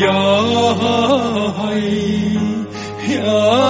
呀哈呀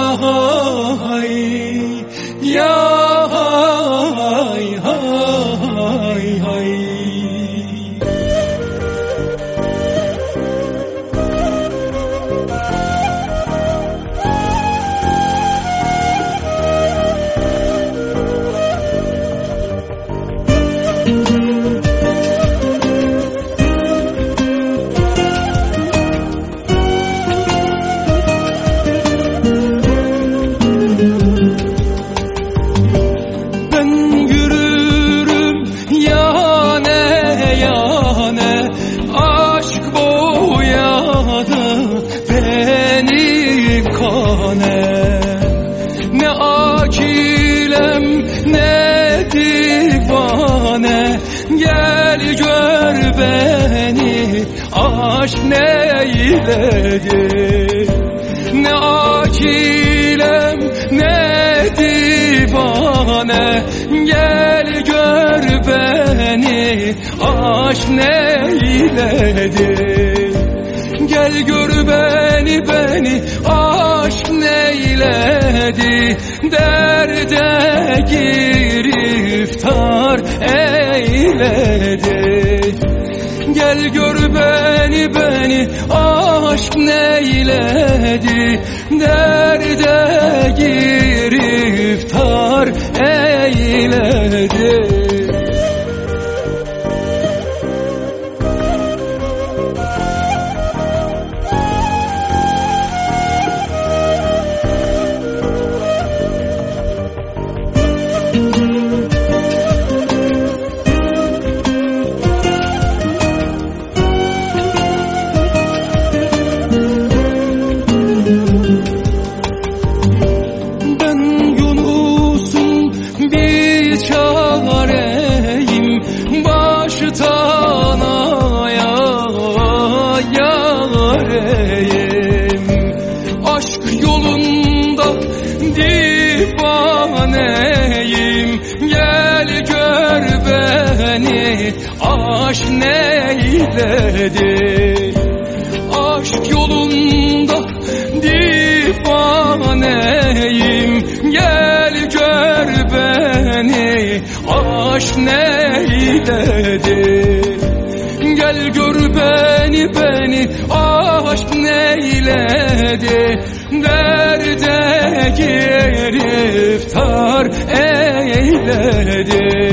aşk neyledi? Ne akilem ne divane. Gel gör beni aşk neyledi Gel gör beni beni aşk neyledi? Derde giriftar eyledi. Gel gör beni beni aşk neyledi? Derde giriftar eyledi aşk neyledi? Aşk yolunda divaneyim. Gel gör beni. Aşk neyledi? Gel gör beni beni. Aşk neyledi? Derde giriftar eyledi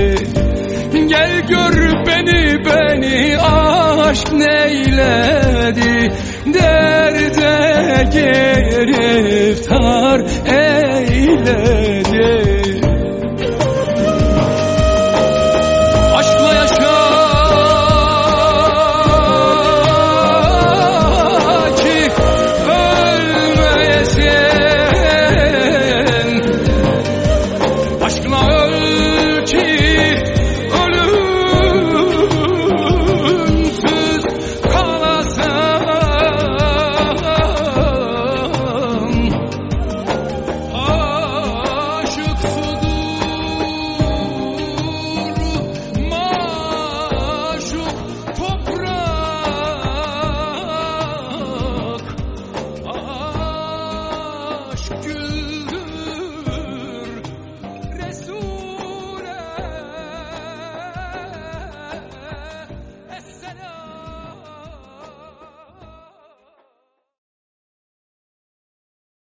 beni aşk neyledi? Derde giriftar eyledi